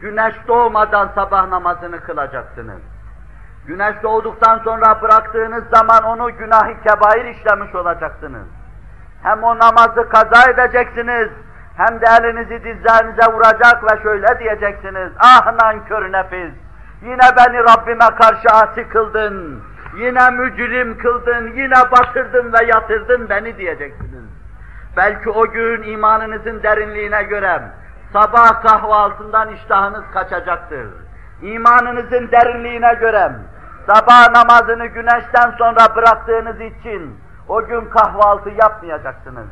Güneş doğmadan sabah namazını kılacaksınız. Güneş doğduktan sonra bıraktığınız zaman onu günah-ı kebair işlemiş olacaksınız. Hem o namazı kaza edeceksiniz, hem de elinizi dizlerinize vuracak ve şöyle diyeceksiniz. Ah nankör nefis! Yine beni Rabbime karşı asi kıldın. Yine mücrim kıldın, yine batırdın ve yatırdın beni diyeceksiniz. Belki o gün imanınızın derinliğine göre sabah kahvaltından iştahınız kaçacaktır. İmanınızın derinliğine göre sabah namazını güneşten sonra bıraktığınız için o gün kahvaltı yapmayacaksınız.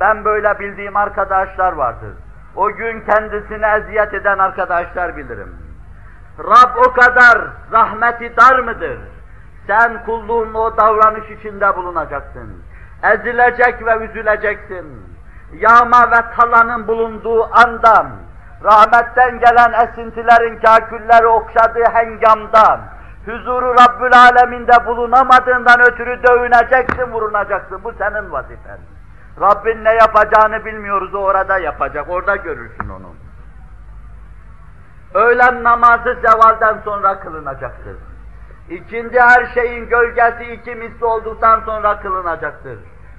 Ben böyle bildiğim arkadaşlar vardır. O gün kendisine eziyet eden arkadaşlar bilirim. Rab o kadar rahmeti dar mıdır? Sen kulluğun o davranış içinde bulunacaksın. Ezilecek ve üzüleceksin. Yağma ve talanın bulunduğu andan, rahmetten gelen esintilerin kakülleri okşadığı hengamdan, huzuru Rabbül Aleminde bulunamadığından ötürü dövüneceksin, vurunacaksın. Bu senin vazifen. Rabbin ne yapacağını bilmiyoruz, o orada yapacak, orada görürsün onu. Öğlen namazı zevalden sonra kılınacaktır. İkindi her şeyin gölgesi iki misli olduktan sonra kılınacaktır.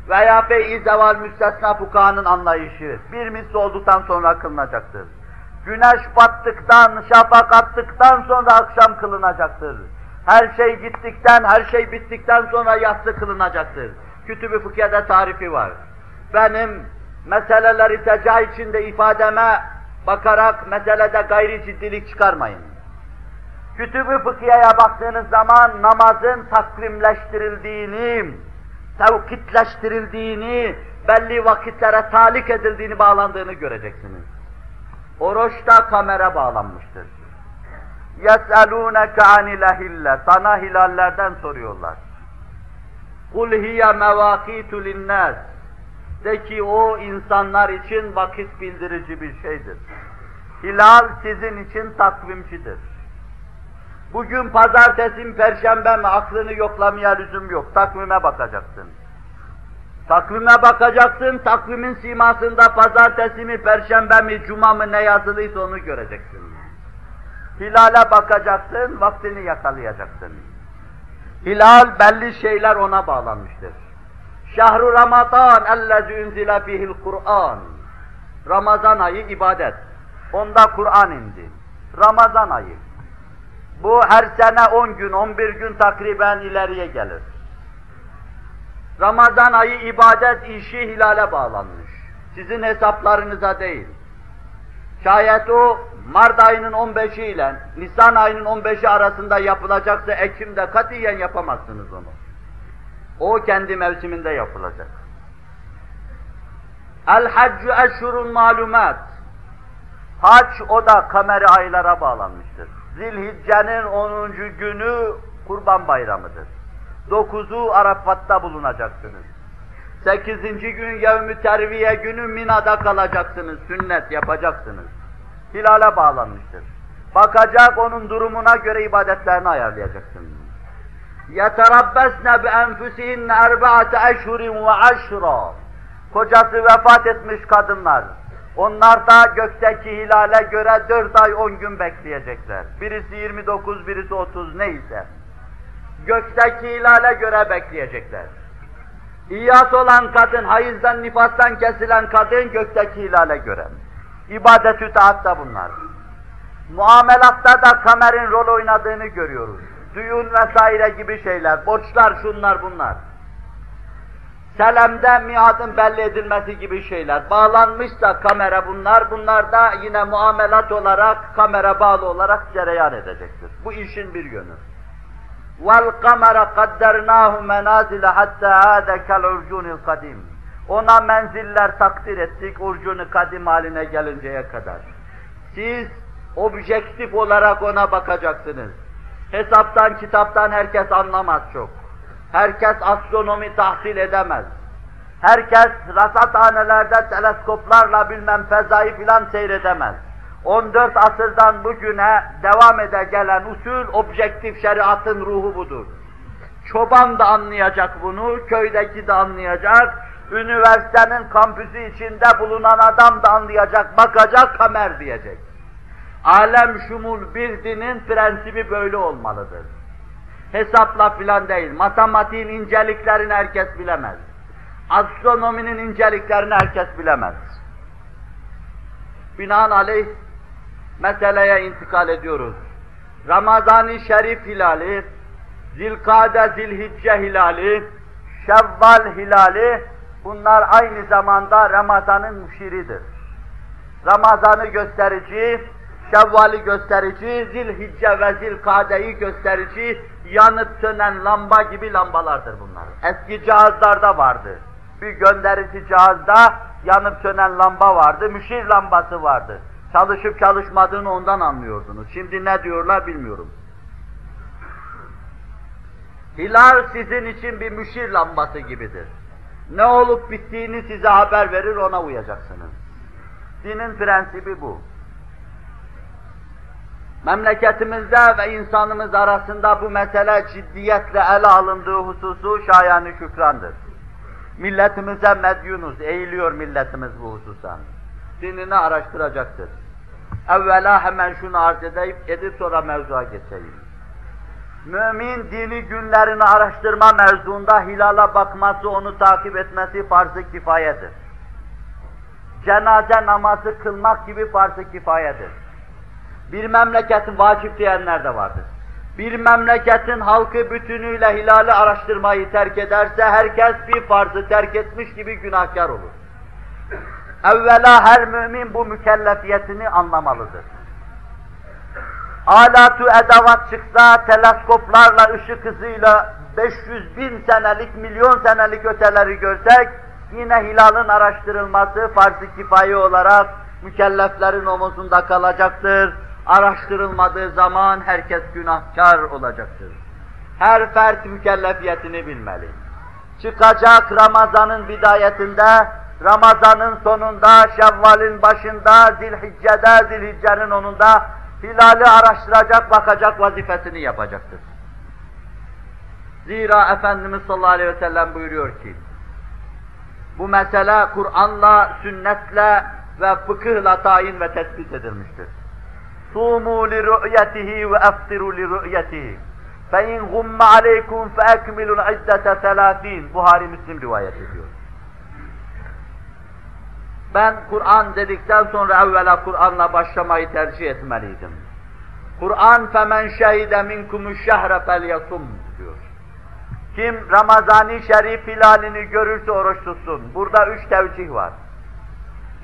Veya bey zeval müstesna fukahanın anlayışı bir misli olduktan sonra kılınacaktır. Güneş battıktan, şafak attıktan sonra akşam kılınacaktır. Her şey gittikten, her şey bittikten sonra yatsı kılınacaktır. Kütüb-i Fıkhiye'de tarifi var. Benim meseleleri teca içinde ifademe bakarak meselede gayri ciddilik çıkarmayın. Kütüb-ü Fıkhiye'ye baktığınız zaman namazın takvimleştirildiğini, tevkitleştirildiğini, belli vakitlere talik edildiğini, bağlandığını göreceksiniz. Oruçta kamera bağlanmıştır. يَسْأَلُونَكَ عَنِ الْهِلَّ Sana hilallerden soruyorlar. قُلْ هِيَ مَوَاقِيتُ لِلنَّاسِ De ki o insanlar için vakit bildirici bir şeydir. Hilal sizin için takvimcidir. Bugün pazartesi mi, perşembe mi aklını yoklamaya lüzum yok. Takvime bakacaksın. Takvime bakacaksın, takvimin simasında pazartesi mi, perşembe mi, cuma mı ne yazılıysa onu göreceksin. Hilale bakacaksın, vaktini yakalayacaksın. Hilal belli şeyler ona bağlanmıştır. Şahru Ramazan ellezî unzile fihil Kur'an. Ramazan ayı ibadet. Onda Kur'an indi. Ramazan ayı. Bu her sene 10 gün, 11 gün takriben ileriye gelir. Ramazan ayı ibadet işi hilale bağlanmış. Sizin hesaplarınıza değil. Şayet o Mart ayının 15'i ile Nisan ayının 15'i arasında yapılacaksa Ekim'de katiyen yapamazsınız onu. O kendi mevsiminde yapılacak. El-Haccu eşhurun malumat. Hac o da kameri aylara bağlanmıştır. Zilhicce'nin 10. günü Kurban Bayramı'dır. 9'u Arafat'ta bulunacaksınız. 8. gün Yevmü Terviye günü Mina'da kalacaksınız, sünnet yapacaksınız. Hilale bağlanmıştır. Bakacak onun durumuna göre ibadetlerini ayarlayacaksınız. يَتَرَبَّسْنَ بِاَنْفُسِهِنَّ اَرْبَعَةَ اَشْهُرٍ وَعَشْرًا Kocası vefat etmiş kadınlar. onlar da gökteki hilale göre dört ay on gün bekleyecekler. Birisi 29, birisi 30 neyse. Gökteki hilale göre bekleyecekler. İyas olan kadın, hayızdan, nifastan kesilen kadın gökteki hilale göre. İbadet-ü taatta bunlar. Muamelatta da kamerin rol oynadığını görüyoruz. Düğün vesaire gibi şeyler, borçlar şunlar bunlar Selem'de miadın belli edilmesi gibi şeyler. Bağlanmışsa kamera bunlar, bunlar da yine muamelat olarak, kamera bağlı olarak cereyan edecektir. Bu işin bir yönü. وَالْقَمَرَ قَدَّرْنَاهُ مَنَازِلَ حَتَّى عَادَ كَالْعُرْجُونِ الْقَدِيمِ Ona menziller takdir ettik, urcunu kadim haline gelinceye kadar. Siz objektif olarak ona bakacaksınız. Hesaptan, kitaptan herkes anlamaz çok. Herkes astronomi tahsil edemez. Herkes rasathanelerde teleskoplarla bilmem fezayı filan seyredemez. 14 asırdan bugüne devam ede gelen usul, objektif şeriatın ruhu budur. Çoban da anlayacak bunu, köydeki de anlayacak, üniversitenin kampüsü içinde bulunan adam da anlayacak, bakacak, kamer diyecek. Alem şumul bir dinin prensibi böyle olmalıdır. Hesapla filan değil, matematiğin inceliklerini herkes bilemez. Astronominin inceliklerini herkes bilemez. Binaenaleyh meseleye intikal ediyoruz. Ramazan-ı Şerif hilali, Zilkade, Zilhicce hilali, Şevval hilali, bunlar aynı zamanda Ramazan'ın müşiridir. Ramazan'ı gösterici, Şevval'i gösterici, Zilhicce ve Zilkade'yi gösterici, yanıp sönen lamba gibi lambalardır bunlar. Eski cihazlarda vardı. Bir gönderici cihazda yanıp sönen lamba vardı, müşir lambası vardı. Çalışıp çalışmadığını ondan anlıyordunuz. Şimdi ne diyorlar bilmiyorum. Hilal sizin için bir müşir lambası gibidir. Ne olup bittiğini size haber verir, ona uyacaksınız. Dinin prensibi bu. Memleketimizde ve insanımız arasında bu mesele ciddiyetle ele alındığı hususu şayanı şükrandır. Milletimize medyunuz, eğiliyor milletimiz bu hususa. Dinini araştıracaktır. Evvela hemen şunu arz edeyim, edip sonra mevzuya geçeyim. Mümin dini günlerini araştırma mevzuunda hilala bakması, onu takip etmesi farz-ı kifayedir. Cenaze namazı kılmak gibi farz-ı kifayedir. Bir memleketin vacip diyenler de vardır. Bir memleketin halkı bütünüyle hilali araştırmayı terk ederse herkes bir farzı terk etmiş gibi günahkar olur. Evvela her mümin bu mükellefiyetini anlamalıdır. Alatu edavat çıksa teleskoplarla, ışık hızıyla 500 bin senelik, milyon senelik öteleri görsek yine hilalın araştırılması farz-ı kifaye olarak mükelleflerin omuzunda kalacaktır. Araştırılmadığı zaman herkes günahkar olacaktır. Her fert mükellefiyetini bilmeli. Çıkacak Ramazan'ın bidayetinde, Ramazan'ın sonunda, Şevval'in başında, Zilhicce'de, Zilhicce'nin onunda hilali araştıracak, bakacak vazifesini yapacaktır. Zira Efendimiz sallallahu aleyhi ve sellem buyuruyor ki, bu mesele Kur'an'la, sünnetle ve fıkıhla tayin ve tespit edilmiştir. Sumu li ru'yatihi ve aftiru li ru'yatihi. Fe in gumme aleykum fe ekmilul iddete selâfîn. Buhari Müslim rivayet ediyor. Ben Kur'an dedikten sonra evvela Kur'an'la başlamayı tercih etmeliydim. Kur'an femen şehide minkumuş şehre felyasum diyor. Kim Ramazani Şerif hilalini görürse oruç tutsun. Burada üç tevcih var.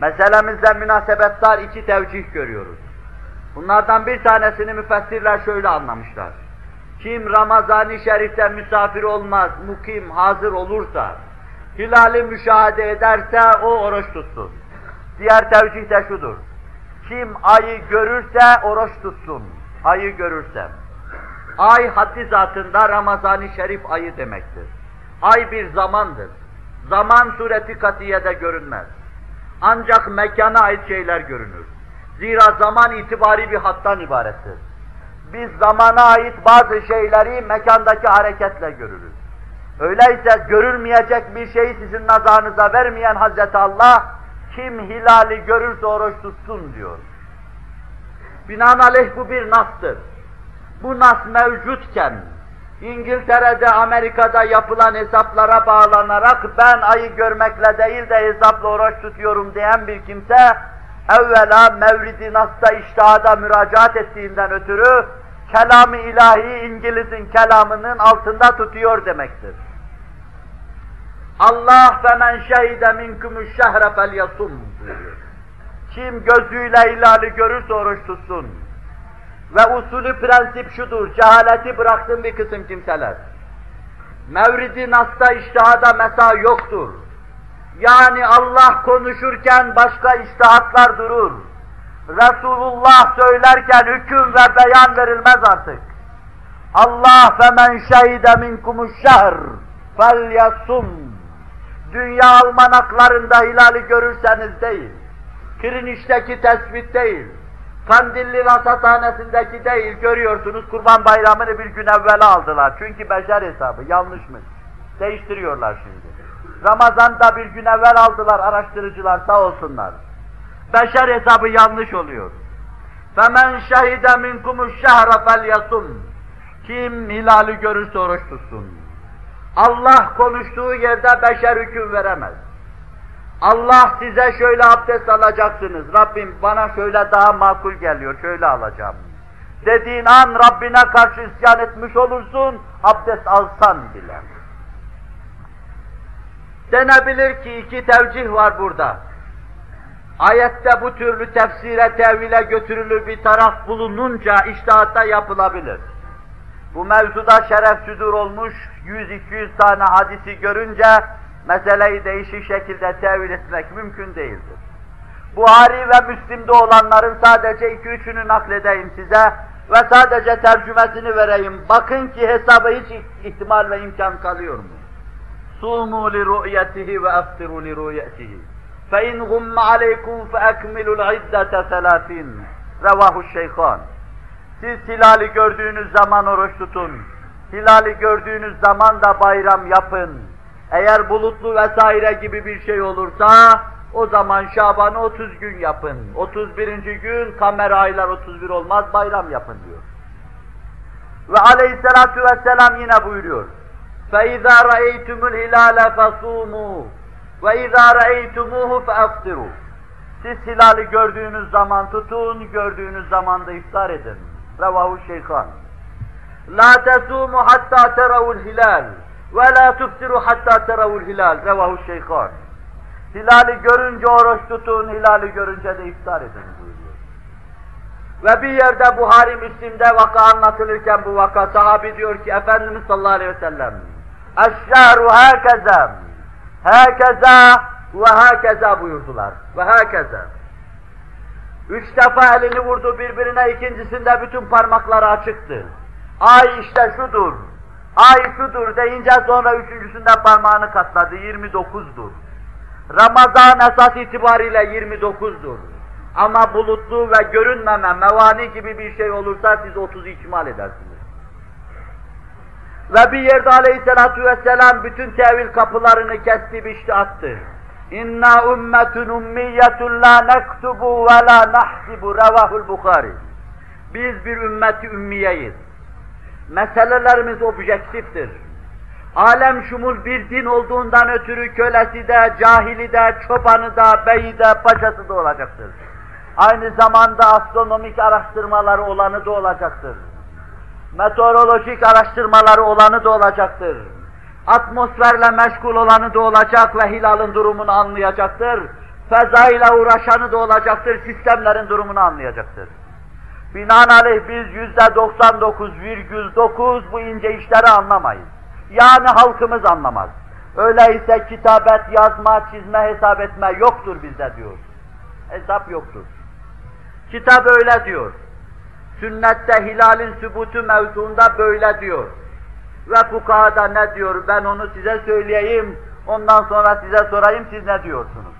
Meselemizle münasebetler iki tevcih görüyoruz. Bunlardan bir tanesini müfessirler şöyle anlamışlar. Kim Ramazani Şerif'te misafir olmaz, mukim, hazır olursa, hilali müşahede ederse o oruç tutsun. Diğer tevcih de şudur. Kim ayı görürse oruç tutsun. Ayı görürse. Ay haddi zatında Ramazan-ı Şerif ayı demektir. Ay bir zamandır. Zaman sureti katiyede görünmez. Ancak mekana ait şeyler görünür. Zira zaman itibari bir hattan ibarettir. Biz zamana ait bazı şeyleri mekandaki hareketle görürüz. Öyleyse görülmeyecek bir şeyi sizin nazarınıza vermeyen Hazreti Allah, kim hilali görürse oruç tutsun diyor. Binaenaleyh bu bir nastır. Bu nas mevcutken, İngiltere'de, Amerika'da yapılan hesaplara bağlanarak ben ayı görmekle değil de hesapla oruç tutuyorum diyen bir kimse, evvela Mevlid-i Nas'ta iştihada müracaat ettiğinden ötürü, kelamı ilahi İngiliz'in kelamının altında tutuyor demektir. Allah femen şehide minkumu şehre felyasum buyuruyor. Kim gözüyle hilali görürse oruç tutsun. Ve usulü prensip şudur, cehaleti bıraktım bir kısım kimseler. Mevridi Nas'ta iştihada mesa yoktur. Yani Allah konuşurken başka iştihatlar durur. Resulullah söylerken hüküm ve beyan verilmez artık. Allah femen şehide minkumu şehr felyasum. Dünya almanaklarında hilali görürseniz değil, Kiriniş'teki tespit değil, Kandilli rasathanesindeki değil, görüyorsunuz Kurban Bayramı'nı bir gün evvel aldılar. Çünkü beşer hesabı, yanlışmış. Değiştiriyorlar şimdi. Ramazan'da bir gün evvel aldılar araştırıcılar sağ olsunlar. Beşer hesabı yanlış oluyor. فَمَنْ شَهِدَ مِنْكُمُ الشَّهْرَ فَلْيَصُمْ Kim hilali görürse oruç tutsun. Allah konuştuğu yerde beşer hüküm veremez. Allah size şöyle abdest alacaksınız. Rabbim bana şöyle daha makul geliyor, şöyle alacağım. Dediğin an Rabbine karşı isyan etmiş olursun, abdest alsan bile. Denebilir ki iki tevcih var burada. Ayette bu türlü tefsire, tevhile götürülür bir taraf bulununca iştahatta yapılabilir. Bu mevzuda şeref südur olmuş 100-200 tane hadisi görünce meseleyi değişik şekilde tevil etmek mümkün değildir. Buhari ve Müslim'de olanların sadece iki üçünü nakledeyim size ve sadece tercümesini vereyim. Bakın ki hesaba hiç ihtimal ve imkan kalıyor mu? Li ru'yetihi. Fe in gumme aleykum fe ekmilul iddete selatin. Revahu şeyhan. Siz hilali gördüğünüz zaman oruç tutun. Hilali gördüğünüz zaman da bayram yapın. Eğer bulutlu vesaire gibi bir şey olursa o zaman Şaban'ı 30 gün yapın. 31. gün kamera aylar 31 olmaz bayram yapın diyor. Ve aleyhissalatu vesselam yine buyuruyor. فَاِذَا رَأَيْتُمُ الْهِلَالَ فَصُومُوا وَاِذَا رَأَيْتُمُوهُ فَاَفْطِرُوا Siz hilali gördüğünüz zaman tutun, gördüğünüz zaman da iftar edin. Revahu şeyhan. La tesumu hatta teravul hilal ve la tuftiru hatta teravul hilal. Revahu şeyhan. Hilali görünce oruç tutun, hilali görünce de iftar edin buyuruyor. Ve bir yerde Buhari Müslim'de vaka anlatılırken bu vaka sahabi diyor ki Efendimiz sallallahu aleyhi ve sellem Eşşehru herkese herkese ve herkese buyurdular. Ve herkese. Üç defa elini vurdu birbirine, ikincisinde bütün parmakları açıktı. Ay işte şudur, ay şudur deyince sonra üçüncüsünde parmağını katladı, 29'dur. Ramazan esas itibariyle 29'dur. Ama bulutlu ve görünmeme, mevani gibi bir şey olursa siz 30'u ikmal edersiniz. Ve bir yerde aleyhissalatu vesselam bütün tevil kapılarını kesti, biçti, attı. İnna ummetun ummiyetun la nektubu ve la nahsibu revahul Bukhari. Biz bir ümmeti ümmiyeyiz. Meselelerimiz objektiftir. Alem şumul bir din olduğundan ötürü kölesi de, cahili de, çobanı da, beyi de, paşası da olacaktır. Aynı zamanda astronomik araştırmaları olanı da olacaktır. Meteorolojik araştırmaları olanı da olacaktır. Atmosferle meşgul olanı da olacak ve hilalın durumunu anlayacaktır. Fezayla uğraşanı da olacaktır, sistemlerin durumunu anlayacaktır. Binaenaleyh biz yüzde 99,9 bu ince işleri anlamayız. Yani halkımız anlamaz. Öyleyse kitabet, yazma, çizme, hesap etme yoktur bizde diyor. Hesap yoktur. Kitap öyle diyor. Sünnette hilalin sübutu mevzuunda böyle diyor. Ve fukahada ne diyor ben onu size söyleyeyim, ondan sonra size sorayım siz ne diyorsunuz?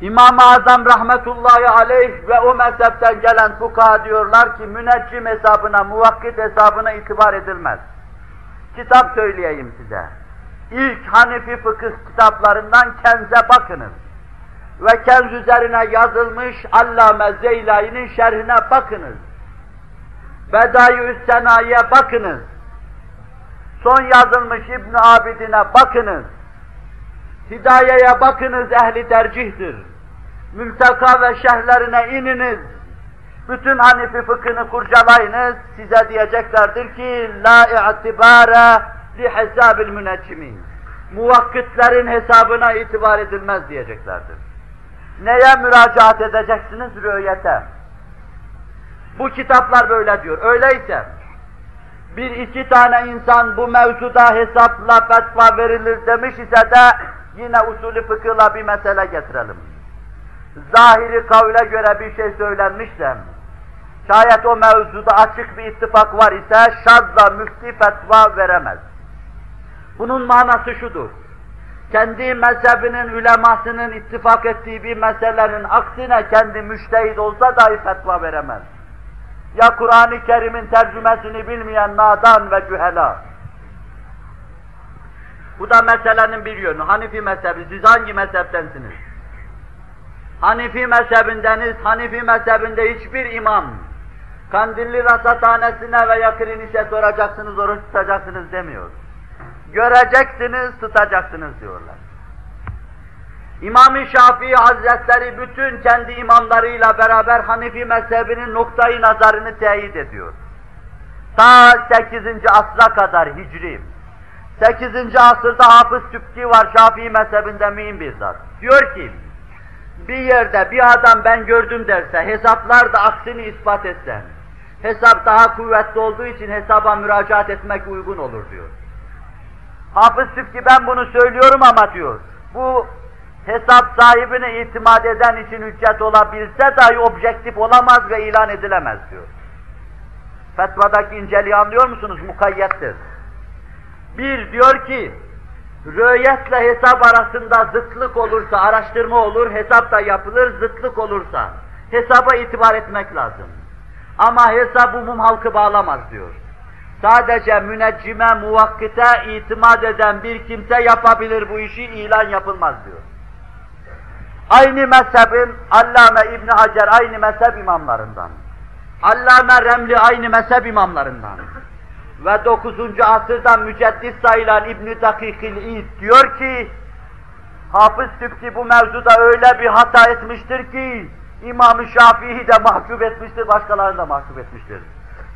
İmam-ı Azam rahmetullahi aleyh ve o mezhepten gelen fukaha diyorlar ki müneccim hesabına, muvakkit hesabına itibar edilmez. Kitap söyleyeyim size. İlk Hanefi fıkıh kitaplarından Kenz'e bakınız. Ve Kenz üzerine yazılmış Allame Zeylai'nin şerhine bakınız. Bedai Üssena'ya bakınız. Son yazılmış İbn Abidin'e bakınız. Hidayeye bakınız ehli tercihtir. Mülteka ve şerhlerine ininiz. Bütün Hanifi fıkhını kurcalayınız. Size diyeceklerdir ki la i'tibara li hesabil müneccimin. Muvakkitlerin hesabına itibar edilmez diyeceklerdir. Neye müracaat edeceksiniz? Rüyete. Bu kitaplar böyle diyor. Öyleyse bir iki tane insan bu mevzuda hesapla fetva verilir demiş ise de yine usulü fıkıhla bir mesele getirelim. Zahiri kavle göre bir şey söylenmişse, şayet o mevzuda açık bir ittifak var ise şazla müfti fetva veremez. Bunun manası şudur. Kendi mezhebinin ülemasının ittifak ettiği bir meselenin aksine kendi müştehid olsa dahi fetva veremez. Ya Kur'an-ı Kerim'in tercümesini bilmeyen nadan ve cühela. Bu da meselenin bir yönü. Hanifi mezhebi, siz hangi mezheptensiniz? Hanifi mezhebindeniz, Hanifi mezhebinde hiçbir imam, Kandilli rasathanesine veya klinişe soracaksınız, oruç tutacaksınız demiyor. Göreceksiniz, tutacaksınız diyorlar. İmam-ı Şafii Hazretleri bütün kendi imamlarıyla beraber Hanifi mezhebinin noktayı nazarını teyit ediyor. Ta 8. asra kadar Hicri. 8. asırda Hafız Sübki var Şafii mezhebinde mühim bir zat. Diyor ki, bir yerde bir adam ben gördüm derse, hesaplar da aksini ispat etse, hesap daha kuvvetli olduğu için hesaba müracaat etmek uygun olur diyor. Hafız Sübki ben bunu söylüyorum ama diyor, bu hesap sahibine itimat eden için hüccet olabilse dahi objektif olamaz ve ilan edilemez diyor. Fetvadaki inceliği anlıyor musunuz? Mukayyettir. Bir diyor ki, röyetle hesap arasında zıtlık olursa, araştırma olur, hesap da yapılır, zıtlık olursa, hesaba itibar etmek lazım. Ama hesap umum halkı bağlamaz diyor. Sadece müneccime, muvakkite itimat eden bir kimse yapabilir bu işi, ilan yapılmaz diyor. Aynı mezhebin Allame İbni Hacer aynı mezhep imamlarından. Allame Remli aynı mezhep imamlarından. Ve 9. asırda müceddis sayılan İbn-i Dakikil diyor ki, Hafız Sübki bu mevzuda öyle bir hata etmiştir ki, İmam-ı Şafii'yi de mahcup etmiştir, başkalarını da mahcup etmiştir.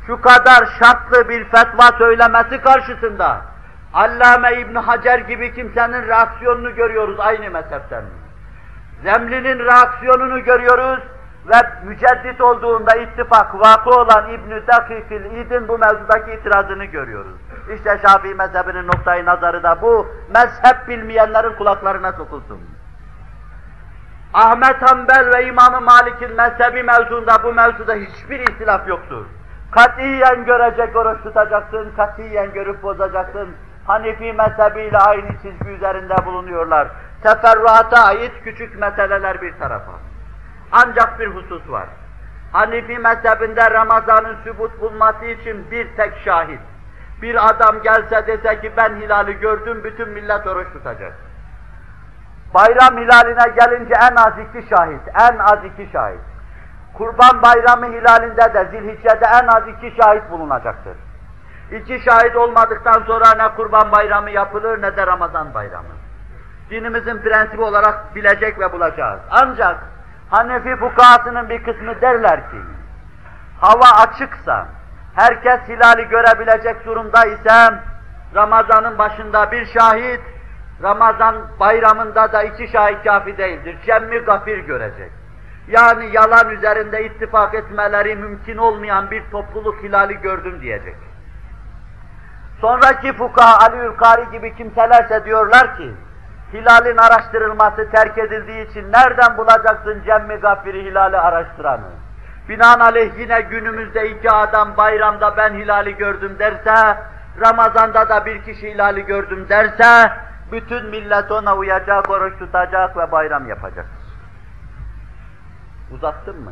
Şu kadar şartlı bir fetva söylemesi karşısında, Allame İbn Hacer gibi kimsenin reaksiyonunu görüyoruz aynı mezhepten. Zemli'nin reaksiyonunu görüyoruz ve müceddit olduğunda ittifak vakı olan İbn-i Dakikil İd'in bu mevzudaki itirazını görüyoruz. İşte Şafii mezhebinin noktayı nazarı da bu, mezhep bilmeyenlerin kulaklarına sokulsun. Ahmet Hanbel ve İmam-ı Malik'in mezhebi mevzunda bu mevzuda hiçbir ihtilaf yoktur. Katiyen görecek oruç tutacaksın, katiyen görüp bozacaksın. Hanifi mezhebiyle aynı çizgi üzerinde bulunuyorlar. Teferruata ait küçük meseleler bir tarafa. Ancak bir husus var. Hanifi mezhebinde Ramazan'ın sübut bulması için bir tek şahit. Bir adam gelse dese ki ben hilali gördüm, bütün millet oruç tutacak. Bayram hilaline gelince en az iki şahit, en az iki şahit. Kurban bayramı hilalinde de zilhicce'de en az iki şahit bulunacaktır. İki şahit olmadıktan sonra ne kurban bayramı yapılır ne de Ramazan bayramı. Dinimizin prensibi olarak bilecek ve bulacağız. Ancak Hanefi fukahasının bir kısmı derler ki, hava açıksa, herkes hilali görebilecek durumda ise, Ramazan'ın başında bir şahit, Ramazan bayramında da iki şahit kafi değildir. Cemmi gafir görecek. Yani yalan üzerinde ittifak etmeleri mümkün olmayan bir topluluk hilali gördüm diyecek. Sonraki fukaha Ali Ülkari gibi kimselerse diyorlar ki, hilalin araştırılması terk edildiği için nereden bulacaksın cemmi gafiri hilali araştıranı? Binaenaleyh yine günümüzde iki adam bayramda ben hilali gördüm derse, Ramazan'da da bir kişi hilali gördüm derse, bütün millet ona uyacak, oruç tutacak ve bayram yapacak. Uzattın mı?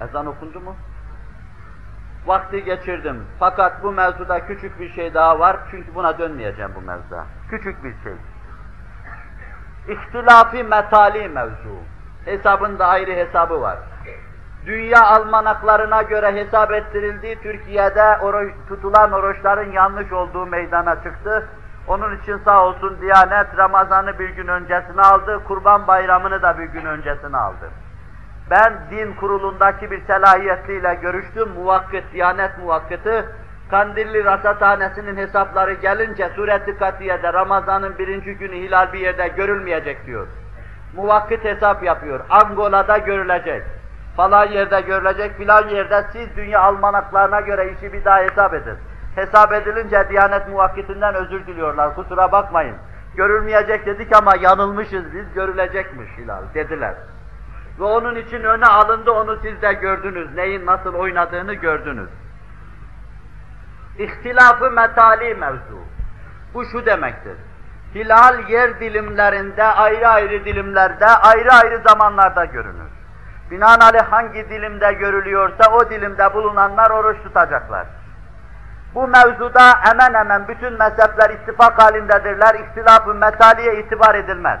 Ezan okundu mu? Vakti geçirdim. Fakat bu mevzuda küçük bir şey daha var. Çünkü buna dönmeyeceğim bu mevzuda. Küçük bir şey. İhtilafi metali mevzu. Hesabın da ayrı hesabı var. Dünya almanaklarına göre hesap ettirildiği Türkiye'de oruç, tutulan oruçların yanlış olduğu meydana çıktı. Onun için sağ olsun Diyanet Ramazan'ı bir gün öncesine aldı, Kurban Bayramı'nı da bir gün öncesine aldı. Ben din kurulundaki bir selahiyetliyle görüştüm, muvakkıt, Diyanet muvakkıtı, Kandilli Rasathanesi'nin hesapları gelince sureti katiyede Ramazan'ın birinci günü hilal bir yerde görülmeyecek diyor. Muvakkıt hesap yapıyor. Angola'da görülecek. Falan yerde görülecek, filan yerde siz dünya almanaklarına göre işi bir daha hesap edin. Hesap edilince Diyanet muvakkitinden özür diliyorlar, kusura bakmayın. Görülmeyecek dedik ama yanılmışız biz, görülecekmiş hilal dediler. Ve onun için öne alındı, onu siz de gördünüz. Neyin nasıl oynadığını gördünüz. İhtilafı metali mevzu. Bu şu demektir. Hilal yer dilimlerinde, ayrı ayrı dilimlerde, ayrı ayrı zamanlarda görünür. Binaenaleyh hangi dilimde görülüyorsa o dilimde bulunanlar oruç tutacaklar. Bu mevzuda hemen hemen bütün mezhepler ittifak halindedirler. İhtilaf-ı metaliye itibar edilmez.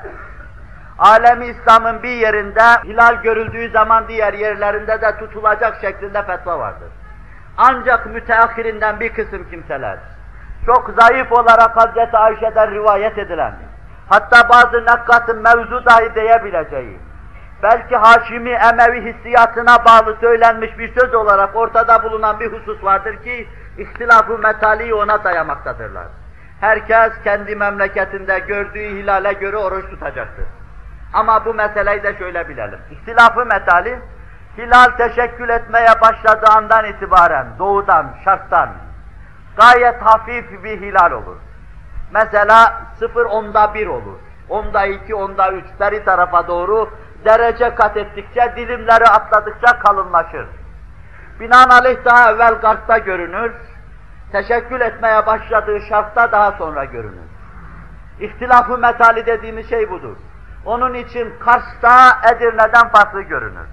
Alemi İslam'ın bir yerinde hilal görüldüğü zaman diğer yerlerinde de tutulacak şeklinde fetva vardır. Ancak müteahhirinden bir kısım kimseler, çok zayıf olarak Hazreti Ayşe'den rivayet edilen, hatta bazı nakatın mevzu dahi diyebileceği, belki Haşimi Emevi hissiyatına bağlı söylenmiş bir söz olarak ortada bulunan bir husus vardır ki, ihtilafı metali ona dayamaktadırlar. Herkes kendi memleketinde gördüğü hilale göre oruç tutacaktır. Ama bu meseleyi de şöyle bilelim. İhtilafı metali, hilal teşekkül etmeye başladığı andan itibaren, doğudan, şarttan, gayet hafif bir hilal olur. Mesela sıfır onda bir olur. Onda iki, onda üç, beri tarafa doğru derece kat ettikçe, dilimleri atladıkça kalınlaşır. Binaenaleyh daha evvel Garp'ta görünür, teşekkül etmeye başladığı şartta daha sonra görünür. İhtilafı metali dediğimiz şey budur. Onun için Kars'ta Edirne'den farklı görünür.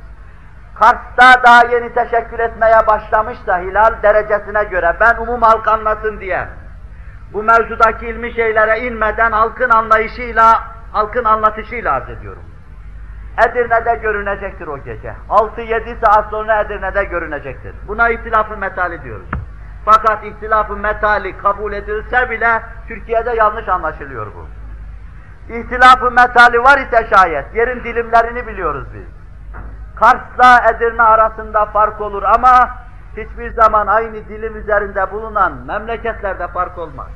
Kars'ta daha yeni teşekkül etmeye başlamışsa hilal derecesine göre ben umum halk anlasın diye bu mevzudaki ilmi şeylere inmeden halkın anlayışıyla, halkın anlatışıyla arz ediyorum. Edirne'de görünecektir o gece. 6-7 saat sonra Edirne'de görünecektir. Buna ihtilafı metali diyoruz. Fakat ihtilafı metali kabul edilse bile Türkiye'de yanlış anlaşılıyor bu. İhtilafı metali var ise şayet, yerin dilimlerini biliyoruz biz. Kars'la Edirne arasında fark olur ama hiçbir zaman aynı dilim üzerinde bulunan memleketlerde fark olmaz.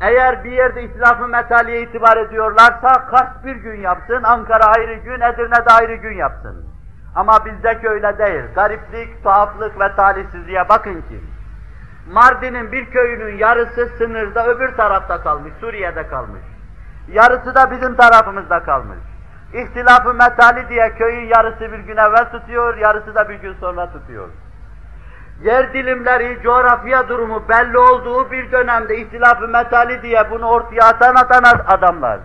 Eğer bir yerde ihtilafı metaliye itibar ediyorlarsa Kars bir gün yapsın, Ankara ayrı gün, Edirne de ayrı gün yapsın. Ama bizdeki öyle değil. Gariplik, tuhaflık ve talihsizliğe bakın ki Mardin'in bir köyünün yarısı sınırda öbür tarafta kalmış, Suriye'de kalmış. Yarısı da bizim tarafımızda kalmış. İhtilafı metali diye köyün yarısı bir gün evvel tutuyor, yarısı da bir gün sonra tutuyor. Yer dilimleri, coğrafya durumu belli olduğu bir dönemde ihtilafı metali diye bunu ortaya atan atan adamlar.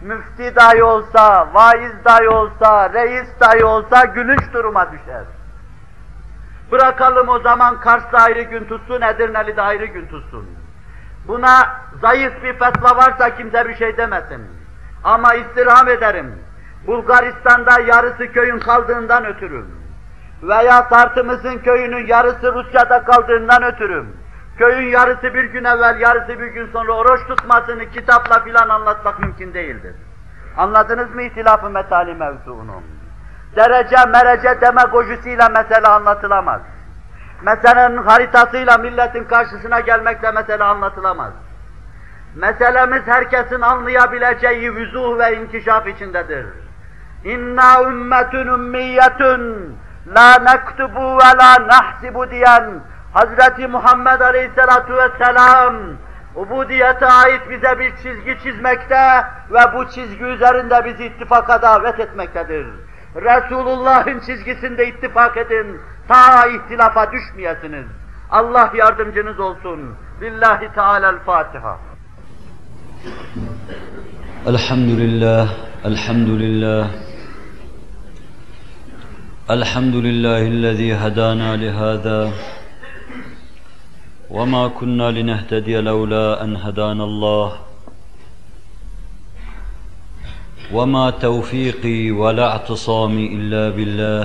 Müfti dahi olsa, vaiz dahi olsa, reis dahi olsa gülünç duruma düşer. Bırakalım o zaman Kars'ta ayrı gün tutsun, Edirne'li de ayrı gün tutsun. Buna zayıf bir fetva varsa kimse bir şey demesin. Ama istirham ederim. Bulgaristan'da yarısı köyün kaldığından ötürü veya Tartımızın köyünün yarısı Rusya'da kaldığından ötürü köyün yarısı bir gün evvel, yarısı bir gün sonra oruç tutmasını kitapla filan anlatmak mümkün değildir. Anladınız mı itilafı metali mevzuunu? Derece merece demagojisiyle mesele anlatılamaz. Meselenin haritasıyla milletin karşısına gelmekle mesele anlatılamaz. Meselemiz herkesin anlayabileceği vüzuh ve inkişaf içindedir. İnna ümmetun ümmiyetun la nektubu ve la nahsibu diyen Hazreti Muhammed Aleyhisselatu Vesselam ubudiyete ait bize bir çizgi çizmekte ve bu çizgi üzerinde bizi ittifaka davet etmektedir. Resulullah'ın çizgisinde ittifak edin, ta ihtilafa düşmeyesiniz. Allah yardımcınız olsun. Lillahi Teala'l-Fatiha. Elhamdülillah, elhamdülillah. الحمد لله الذي هدانا لهذا وما كنا لنهتدي لولا ان هدانا الله وما توفيقي ولا اعتصامي الا بالله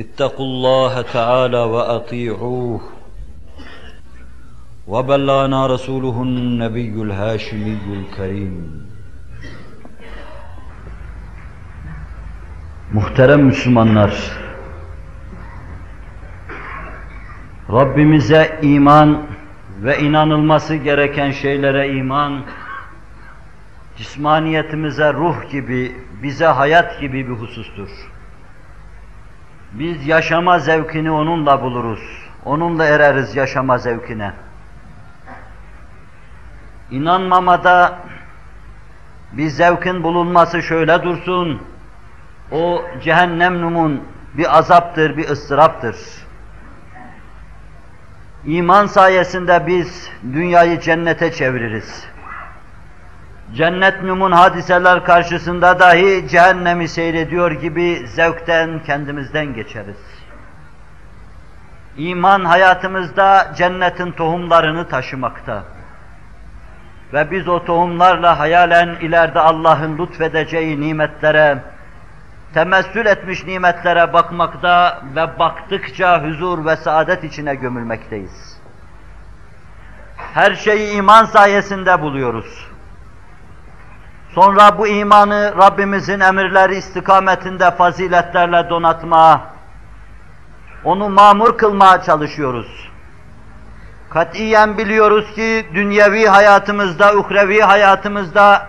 اتقوا الله تعالى وأطيعوه وبلغنا رسوله النبي الهاشمي الكريم Muhterem Müslümanlar, Rabbimize iman ve inanılması gereken şeylere iman, cismaniyetimize ruh gibi, bize hayat gibi bir husustur. Biz yaşama zevkini onunla buluruz, onunla ereriz yaşama zevkine. İnanmamada bir zevkin bulunması şöyle dursun, o cehennem numun bir azaptır, bir ıstıraptır. İman sayesinde biz dünyayı cennete çeviririz. Cennet numun hadiseler karşısında dahi cehennemi seyrediyor gibi zevkten, kendimizden geçeriz. İman hayatımızda cennetin tohumlarını taşımakta. Ve biz o tohumlarla hayalen ileride Allah'ın lütfedeceği nimetlere, temessül etmiş nimetlere bakmakta ve baktıkça huzur ve saadet içine gömülmekteyiz. Her şeyi iman sayesinde buluyoruz. Sonra bu imanı Rabbimizin emirleri istikametinde faziletlerle donatmaya, onu mamur kılmaya çalışıyoruz. Katiyen biliyoruz ki dünyevi hayatımızda, uhrevi hayatımızda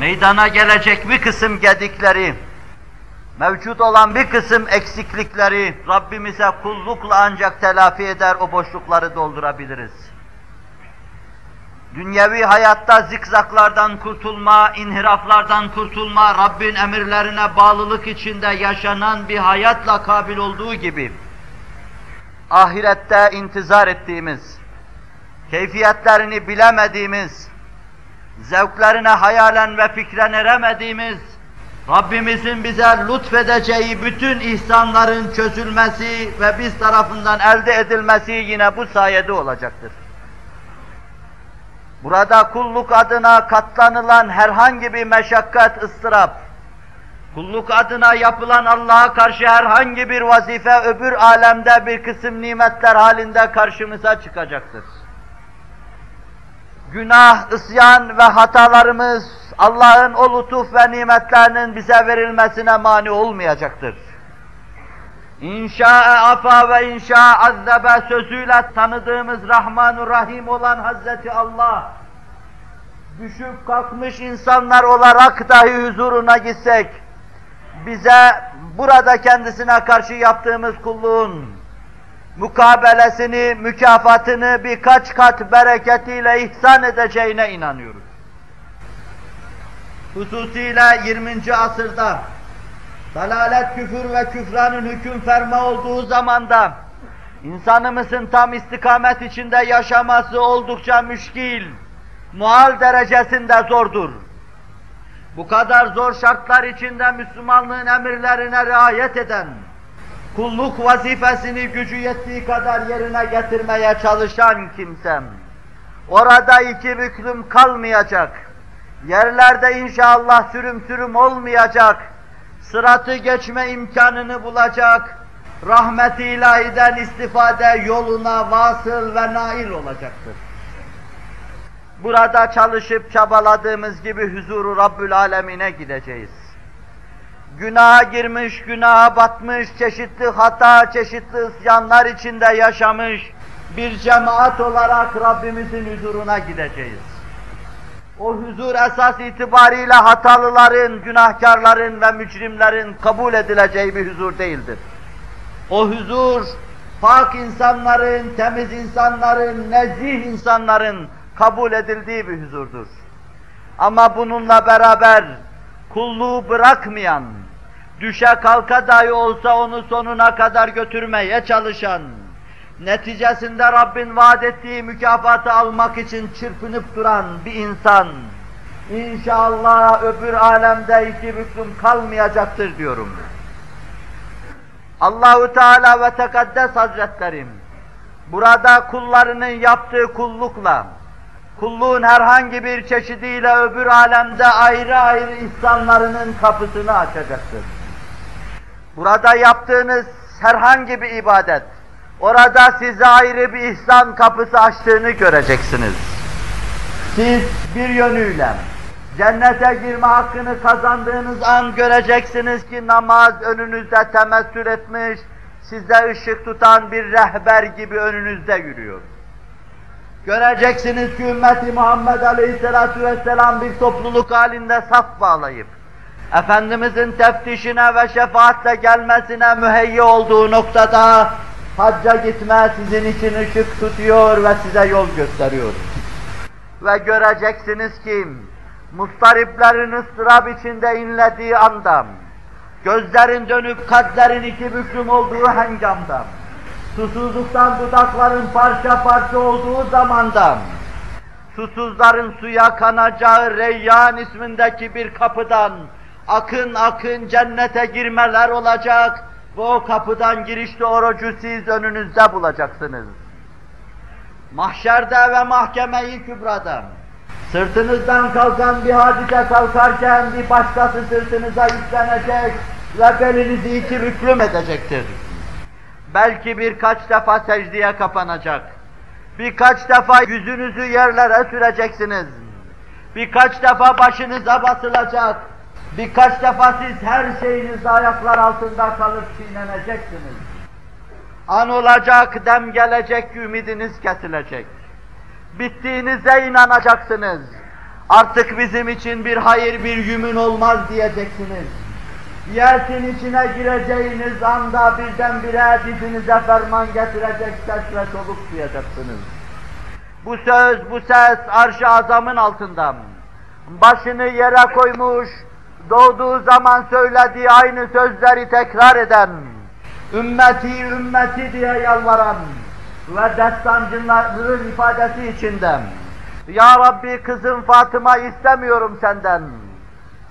meydana gelecek bir kısım gedikleri, mevcut olan bir kısım eksiklikleri Rabbimize kullukla ancak telafi eder, o boşlukları doldurabiliriz. Dünyevi hayatta zikzaklardan kurtulma, inhiraflardan kurtulma, Rabbin emirlerine bağlılık içinde yaşanan bir hayatla kabil olduğu gibi, ahirette intizar ettiğimiz, keyfiyetlerini bilemediğimiz, zevklerine hayalen ve fikren eremediğimiz, Rabbimizin bize lütfedeceği bütün ihsanların çözülmesi ve biz tarafından elde edilmesi yine bu sayede olacaktır. Burada kulluk adına katlanılan herhangi bir meşakkat, ıstırap, kulluk adına yapılan Allah'a karşı herhangi bir vazife öbür alemde bir kısım nimetler halinde karşımıza çıkacaktır. Günah, isyan ve hatalarımız Allah'ın o lütuf ve nimetlerinin bize verilmesine mani olmayacaktır. İnşa'e afa ve inşa azzebe sözüyle tanıdığımız Rahmanur Rahim olan Hazreti Allah, düşüp kalkmış insanlar olarak dahi huzuruna gitsek, bize burada kendisine karşı yaptığımız kulluğun mukabelesini, mükafatını birkaç kat bereketiyle ihsan edeceğine inanıyoruz. Hususiyle 20. asırda dalalet, küfür ve küfranın hüküm ferma olduğu zamanda insanımızın tam istikamet içinde yaşaması oldukça müşkil, muhal derecesinde zordur. Bu kadar zor şartlar içinde Müslümanlığın emirlerine riayet eden, kulluk vazifesini gücü yettiği kadar yerine getirmeye çalışan kimsem, orada iki büklüm kalmayacak, yerlerde inşallah sürüm sürüm olmayacak, sıratı geçme imkanını bulacak, rahmet-i ilahiden istifade yoluna vasıl ve nail olacaktır. Burada çalışıp çabaladığımız gibi huzuru Rabbül Alemine gideceğiz. Günaha girmiş, günaha batmış, çeşitli hata, çeşitli isyanlar içinde yaşamış bir cemaat olarak Rabbimizin huzuruna gideceğiz. O huzur esas itibariyle hatalıların, günahkarların ve mücrimlerin kabul edileceği bir huzur değildir. O huzur, pak insanların, temiz insanların, nezih insanların kabul edildiği bir huzurdur. Ama bununla beraber kulluğu bırakmayan, düşe kalka dahi olsa onu sonuna kadar götürmeye çalışan, neticesinde Rabbin vaat ettiği mükafatı almak için çırpınıp duran bir insan, inşallah öbür alemde iki büklüm kalmayacaktır diyorum. Allahu Teala ve Tekaddes Hazretlerim, burada kullarının yaptığı kullukla, kulluğun herhangi bir çeşidiyle öbür alemde ayrı ayrı ihsanlarının kapısını açacaktır. Burada yaptığınız herhangi bir ibadet, orada size ayrı bir ihsan kapısı açtığını göreceksiniz. Siz bir yönüyle Cennete girme hakkını kazandığınız an göreceksiniz ki namaz önünüzde temessül etmiş, size ışık tutan bir rehber gibi önünüzde yürüyor. Göreceksiniz ki ümmeti Muhammed Aleyhisselatü Vesselam bir topluluk halinde saf bağlayıp, Efendimizin teftişine ve şefaatle gelmesine müheyyi olduğu noktada hacca gitme sizin için ışık tutuyor ve size yol gösteriyor. Ve göreceksiniz ki mustariplerin ıstırap içinde inlediği anda, gözlerin dönüp kalplerin iki büklüm olduğu hengamda, susuzluktan dudakların parça parça olduğu zamanda, susuzların suya kanacağı Reyyan ismindeki bir kapıdan akın akın cennete girmeler olacak o kapıdan girişte orucu siz önünüzde bulacaksınız. Mahşerde ve mahkemeyi kübrada sırtınızdan kalkan bir hadise kalkarken bir başkası sırtınıza yüklenecek ve belinizi iki büklüm edecektir. Belki birkaç defa secdeye kapanacak. Birkaç defa yüzünüzü yerlere süreceksiniz. Birkaç defa başınıza basılacak. Birkaç defa siz her şeyinizde ayaklar altında kalıp çiğneneceksiniz. An olacak, dem gelecek ümidiniz kesilecek. Bittiğinize inanacaksınız. Artık bizim için bir hayır, bir yümün olmaz diyeceksiniz. Yersin içine gireceğiniz anda birdenbire dizinize ferman getirecek ses ve soluk duyacaksınız. Bu söz, bu ses arş-ı azamın altında. Başını yere koymuş, doğduğu zaman söylediği aynı sözleri tekrar eden, ümmeti ümmeti diye yalvaran ve destancıların ifadesi içinde, Ya Rabbi kızım Fatıma istemiyorum senden,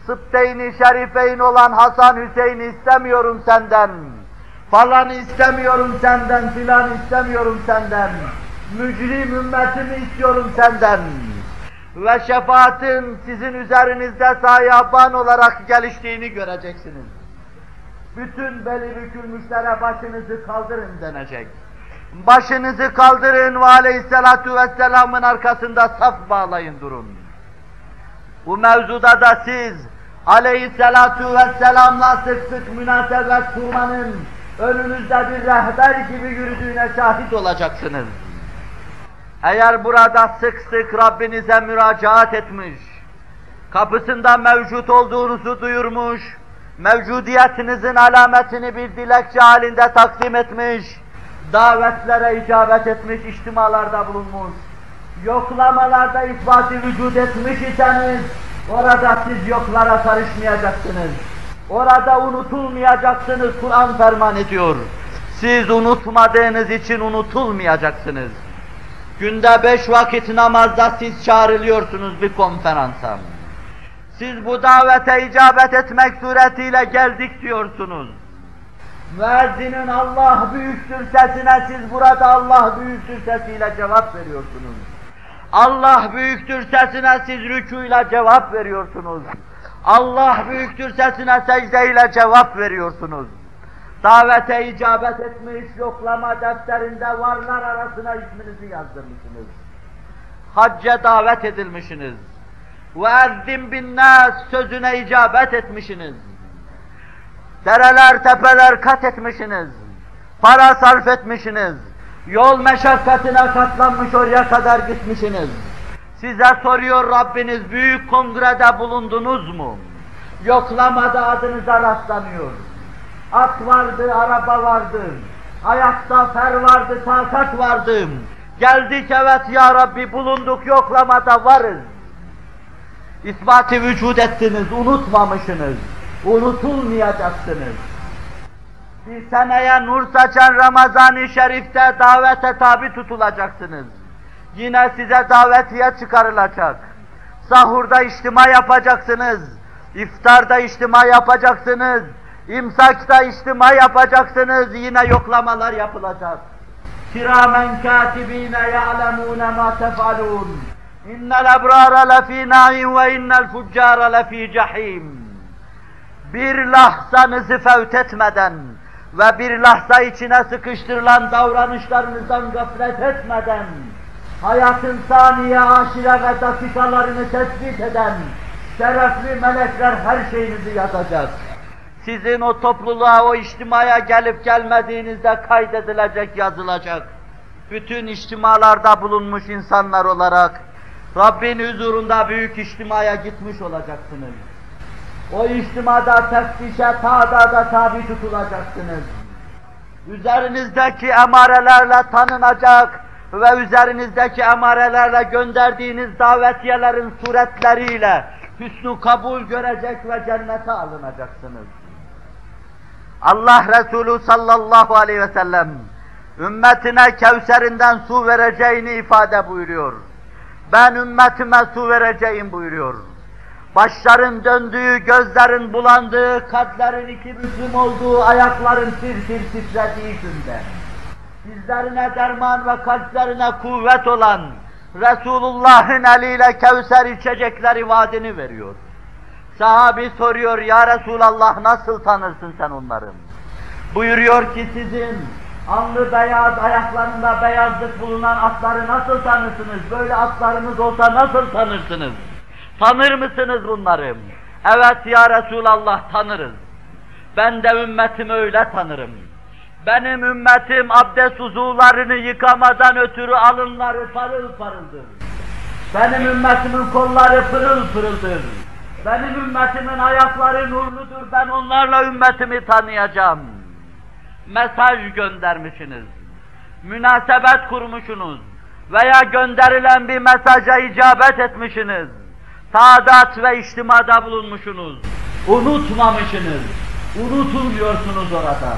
Sıbteyni şerifeyn olan Hasan Hüseyin'i istemiyorum senden, falan istemiyorum senden, filan istemiyorum senden, mücrim ümmetimi istiyorum senden ve şefaatin sizin üzerinizde sayaban olarak geliştiğini göreceksiniz. Bütün beli bükülmüşlere başınızı kaldırın denecek. Başınızı kaldırın ve aleyhissalatu vesselamın arkasında saf bağlayın durun. Bu mevzuda da siz aleyhissalatu vesselamla sık sık münasebet kurmanın önünüzde bir rehber gibi yürüdüğüne şahit olacaksınız. Eğer burada sık sık Rabbinize müracaat etmiş, kapısında mevcut olduğunuzu duyurmuş, mevcudiyetinizin alametini bir dilekçe halinde takdim etmiş, davetlere icabet etmiş, içtimalarda bulunmuş, yoklamalarda ispatı vücut etmiş iseniz, orada siz yoklara karışmayacaksınız. Orada unutulmayacaksınız, Kur'an ferman ediyor. Siz unutmadığınız için unutulmayacaksınız. Günde beş vakit namazda siz çağrılıyorsunuz bir konferansa. Siz bu davete icabet etmek suretiyle geldik diyorsunuz. Müezzinin Allah büyüktür sesine siz burada Allah büyüktür sesiyle cevap veriyorsunuz. Allah büyüktür sesine siz rükûyla cevap veriyorsunuz. Allah büyüktür sesine secdeyle cevap veriyorsunuz. Davete icabet etmiş, yoklama defterinde varlar arasına isminizi yazdırmışsınız. Hacca davet edilmişsiniz. وَاَذِّمْ بِالنَّاسِ sözüne icabet etmişsiniz. Dereler, tepeler kat etmişsiniz. Para sarf etmişsiniz. Yol meşakkatine katlanmış oraya kadar gitmişsiniz. Size soruyor Rabbiniz, büyük kongrede bulundunuz mu? Yoklamada adınıza rastlanıyor. At vardı, araba vardı. Ayakta fer vardı, takat vardı. Geldik evet ya Rabbi bulunduk yoklamada varız. İspat-ı vücud ettiniz, unutmamışsınız. Unutulmayacaksınız. Bir seneye nur saçan Ramazan-ı Şerif'te davete tabi tutulacaksınız. Yine size davetiye çıkarılacak. Sahurda içtima yapacaksınız. İftarda içtima yapacaksınız. İmsakta içtima yapacaksınız. Yine yoklamalar yapılacak. Kiramen katibine ya'lemune ma tefalun. İnnel ebrara lefî na'im ve innel fuccara lefî cehîm. Bir lahzanızı fevt etmeden ve bir lahza içine sıkıştırılan davranışlarınızdan gaflet etmeden hayatın saniye, aşire ve dakikalarını tespit eden şerefli melekler her şeyinizi yazacak. Sizin o topluluğa, o içtimaya gelip gelmediğinizde kaydedilecek, yazılacak. Bütün içtimalarda bulunmuş insanlar olarak Rabbin huzurunda büyük içtimaya gitmiş olacaksınız. O içtimada teftişe, taada tabi tutulacaksınız. Üzerinizdeki emarelerle tanınacak ve üzerinizdeki emarelerle gönderdiğiniz davetiyelerin suretleriyle hüsnü kabul görecek ve cennete alınacaksınız. Allah Resulü sallallahu aleyhi ve sellem ümmetine Kevser'inden su vereceğini ifade buyuruyor. Ben ümmetime su vereceğim buyuruyor. Başların döndüğü, gözlerin bulandığı, kalplerin iki büklüm olduğu, ayakların tir tir titrediği günde. Dizlerine derman ve kalplerine kuvvet olan Resulullah'ın eliyle Kevser içecekleri vaadini veriyor. Sahabi soruyor, ya Resulallah nasıl tanırsın sen onları? Buyuruyor ki sizin alnı beyaz, ayaklarında beyazlık bulunan atları nasıl tanırsınız? Böyle atlarınız olsa nasıl tanırsınız? Tanır mısınız bunları? Evet ya Resulallah tanırız. Ben de ümmetimi öyle tanırım. Benim ümmetim abdest uzuvlarını yıkamadan ötürü alınları parıl parıldır. Benim ümmetimin kolları pırıl pırıldır. Benim ümmetimin ayakları nurludur. Ben onlarla ümmetimi tanıyacağım. Mesaj göndermişsiniz. Münasebet kurmuşsunuz. Veya gönderilen bir mesaja icabet etmişsiniz. Saadat ve içtimada bulunmuşsunuz. Unutmamışsınız. Unutulmuyorsunuz oradan.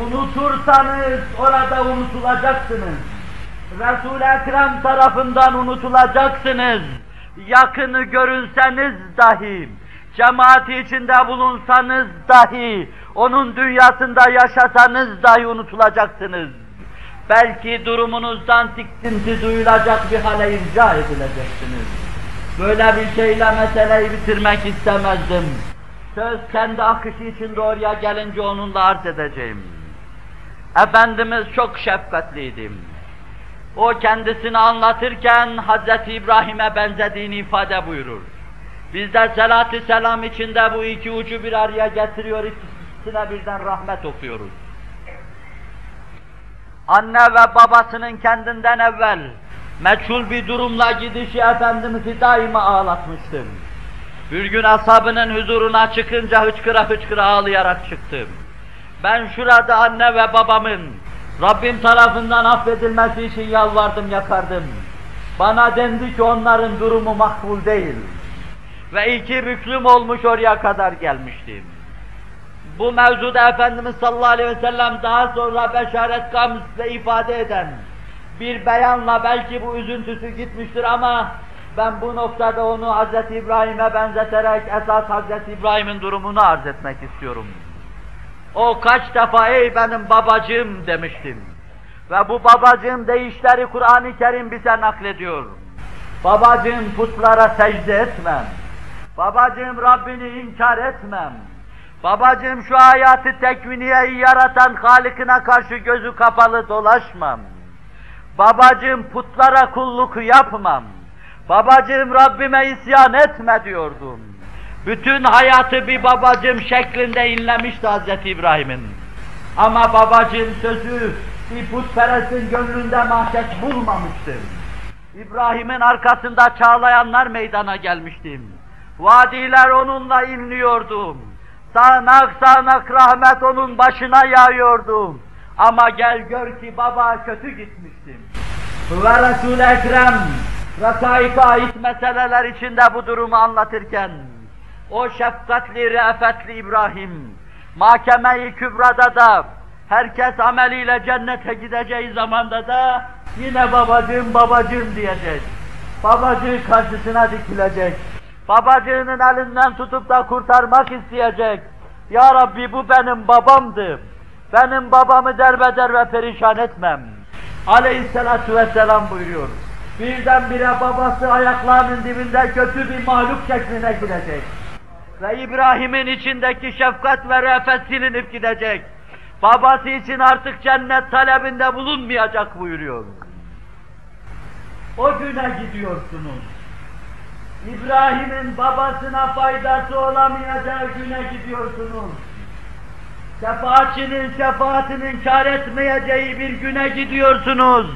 Unutursanız orada unutulacaksınız. Resul-i Ekrem tarafından unutulacaksınız. Yakını görünseniz dahi, cemaati içinde bulunsanız dahi, onun dünyasında yaşasanız dahi unutulacaksınız. Belki durumunuzdan tiksinti duyulacak bir hale irca edileceksiniz. Böyle bir şeyle meseleyi bitirmek istemezdim. Söz kendi akışı içinde oraya gelince onunla arz edeceğim. Efendimiz çok şefkatliydi. O kendisini anlatırken Hz. İbrahim'e benzediğini ifade buyurur. Biz de selat-ı selam içinde bu iki ucu bir araya getiriyor, ikisine birden rahmet okuyoruz. Anne ve babasının kendinden evvel meçhul bir durumla gidişi Efendimiz'i daima ağlatmıştım. Bir gün ashabının huzuruna çıkınca hıçkıra hıçkıra ağlayarak çıktım. Ben şurada anne ve babamın Rabbim tarafından affedilmesi için yalvardım, yakardım. Bana dendi ki onların durumu makbul değil. Ve iki büklüm olmuş oraya kadar gelmiştim. Bu mevzuda Efendimiz sallallahu aleyhi ve sellem daha sonra beşaret gamzle ifade eden bir beyanla belki bu üzüntüsü gitmiştir ama ben bu noktada onu Hz. İbrahim'e benzeterek esas Hz. İbrahim'in durumunu arz etmek istiyorum. O kaç defa ey benim babacığım demiştim. Ve bu babacığım deyişleri Kur'an-ı Kerim bize naklediyor. Babacığım putlara secde etmem. Babacığım Rabbini inkar etmem. Babacığım şu hayatı tekviniyeyi yaratan Halik'ine karşı gözü kapalı dolaşmam. Babacığım putlara kulluk yapmam. Babacığım Rabbime isyan etme diyordum. Bütün hayatı bir babacığım şeklinde inlemişti Hz. İbrahim'in. Ama babacığım sözü bir putperestin gönlünde mahşet bulmamıştır. İbrahim'in arkasında çağlayanlar meydana gelmiştim. Vadiler onunla inliyordum. Sağnak sağnak rahmet onun başına yağıyordu. Ama gel gör ki baba kötü gitmiştim. Ve Resul-i Ekrem Rekaika ait meseleler içinde bu durumu anlatırken o şefkatli, reafetli İbrahim mahkeme-i kübrada da herkes ameliyle cennete gideceği zamanda da yine babacığım babacığım diyecek. Babacığı karşısına dikilecek. Babacığının elinden tutup da kurtarmak isteyecek. Ya Rabbi bu benim babamdı. Benim babamı derbeder ve perişan etmem. Aleyhisselatu vesselam buyuruyor. Birdenbire babası ayaklarının dibinde kötü bir mahluk şekline girecek. Ve İbrahim'in içindeki şefkat ve re'fet silinip gidecek. Babası için artık cennet talebinde bulunmayacak buyuruyor. O güne gidiyorsunuz. İbrahim'in babasına faydası olamayacağı güne gidiyorsunuz. Şefaatçinin şefaatinin kar etmeyeceği bir güne gidiyorsunuz.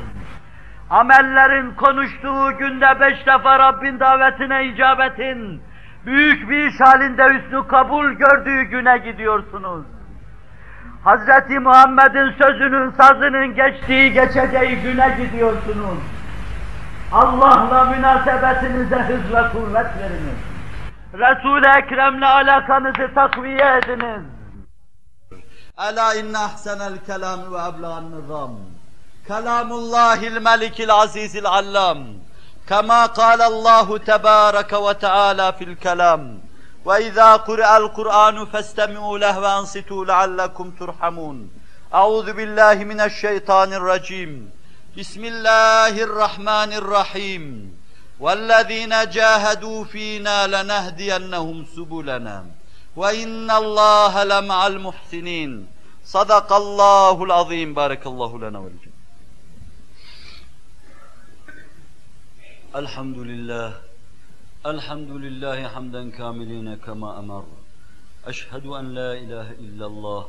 Amellerin konuştuğu günde beş defa Rabbin davetine icabetin, büyük bir iş halinde hüsnü kabul gördüğü güne gidiyorsunuz. Hazreti Muhammed'in sözünün, sazının geçtiği, geçeceği güne gidiyorsunuz. Allah'la münasebetinize hız ve kuvvet veriniz. Resul-i Ekrem'le alakanızı takviye ediniz. Ela inne ahsenel kelam ve ebla'n nizam. Kelamullahil melikil azizil allam. كما قال الله تبارك وتعالى في الكلام وإذا قرأ القرآن فاستمعوا له وأنصتوا لعلكم ترحمون أعوذ بالله من الشيطان الرجيم بسم الله الرحمن الرحيم والذين جاهدوا فينا لنهدينهم سبلنا وإن الله لمع المحسنين صدق الله العظيم بارك الله لنا ولكم الحمد لله الحمد لله حمدا كاملين كما أمر. أشهد أن لا إله إلا الله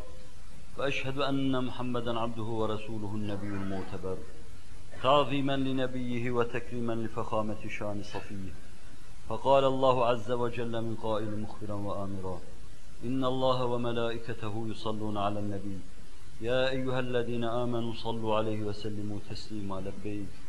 وأشهد أن محمدا عبده ورسوله النبي المعتبر. تعظيما لنبيه وتكريما لفخامة شان صفيه. فقال الله عز وجل من قائل مخبرا وآمرا إن الله وملائكته يصلون على النبي. يا أيها الذين آمنوا صلوا عليه وسلموا تسليما لبيك.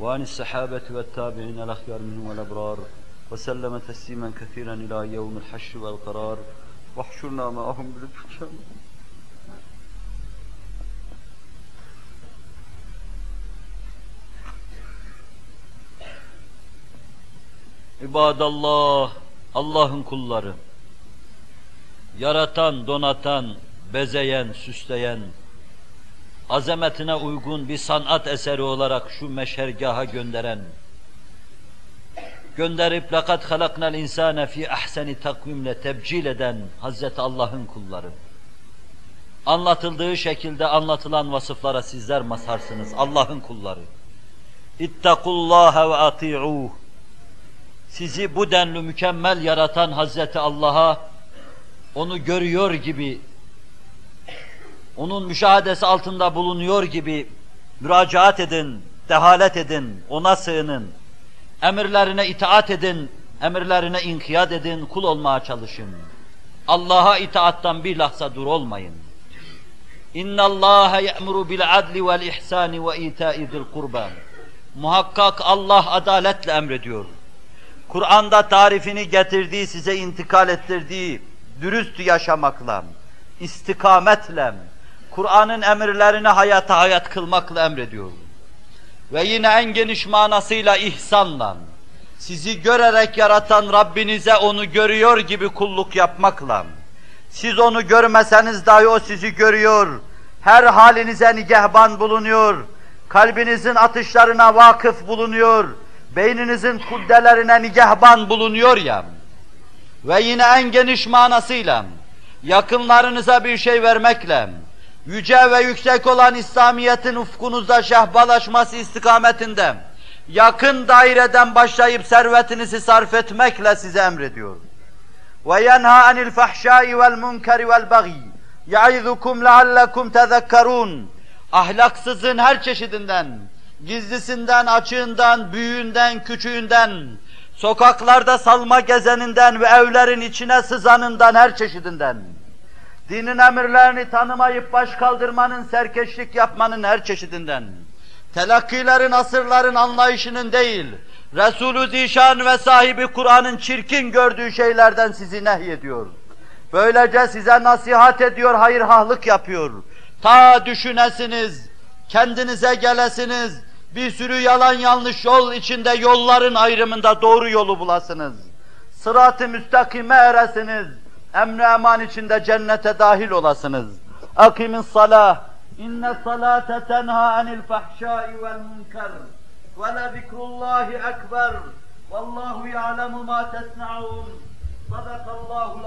وعن الصحابة والتابعين الأخيار منهم والأبرار وسلم تسليما كثيرا إلى يوم الحشر والقرار واحشرنا معهم بلطفك İbadallah, Allah'ın kulları, yaratan, donatan, bezeyen, süsleyen, azametine uygun bir sanat eseri olarak şu meşergaha gönderen, gönderip lakat halaknal insane fi ahseni takvimle tebcil eden Hazreti Allah'ın kulları. Anlatıldığı şekilde anlatılan vasıflara sizler masarsınız Allah'ın kulları. İttakullaha ve ati'uh. Sizi bu denli mükemmel yaratan Hazreti Allah'a onu görüyor gibi onun müşahadesi altında bulunuyor gibi müracaat edin, dehalet edin, ona sığının. Emirlerine itaat edin, emirlerine inkiyat edin, kul olmaya çalışın. Allah'a itaattan bir lahza dur olmayın. Bil adli vel ihsani ve ita'i zil kurba. Muhakkak Allah adaletle emrediyor. Kur'an'da tarifini getirdiği, size intikal ettirdiği dürüst yaşamakla, istikametle, Kur'an'ın emirlerini hayata hayat kılmakla emrediyor. Ve yine en geniş manasıyla ihsanla, sizi görerek yaratan Rabbinize onu görüyor gibi kulluk yapmakla, siz onu görmeseniz dahi o sizi görüyor, her halinize nigehban bulunuyor, kalbinizin atışlarına vakıf bulunuyor, beyninizin kuddelerine nigehban bulunuyor ya, ve yine en geniş manasıyla, yakınlarınıza bir şey vermekle, yüce ve yüksek olan İslamiyet'in ufkunuzda şehbalaşması istikametinde yakın daireden başlayıp servetinizi sarf etmekle size emrediyor. Ve yenha anil fahşai vel munkeri vel bagi yaizukum leallekum tezekkerun ahlaksızın her çeşidinden, gizlisinden, açığından, büyüğünden, küçüğünden, sokaklarda salma gezeninden ve evlerin içine sızanından her çeşidinden, dinin emirlerini tanımayıp baş kaldırmanın, serkeşlik yapmanın her çeşidinden, telakkilerin, asırların anlayışının değil, Resulü Zişan ve sahibi Kur'an'ın çirkin gördüğü şeylerden sizi nehyediyor. Böylece size nasihat ediyor, hayırhahlık yapıyor. Ta düşünesiniz, kendinize gelesiniz, bir sürü yalan yanlış yol içinde yolların ayrımında doğru yolu bulasınız. sırat-ı müstakime eresiniz, emn eman içinde cennete dahil olasınız. Akimin salah, inne salate tenha anil fahşai vel münker, ve le zikrullahi ekber, vallahu ya'lemu ma tesna'un. Sadakallahu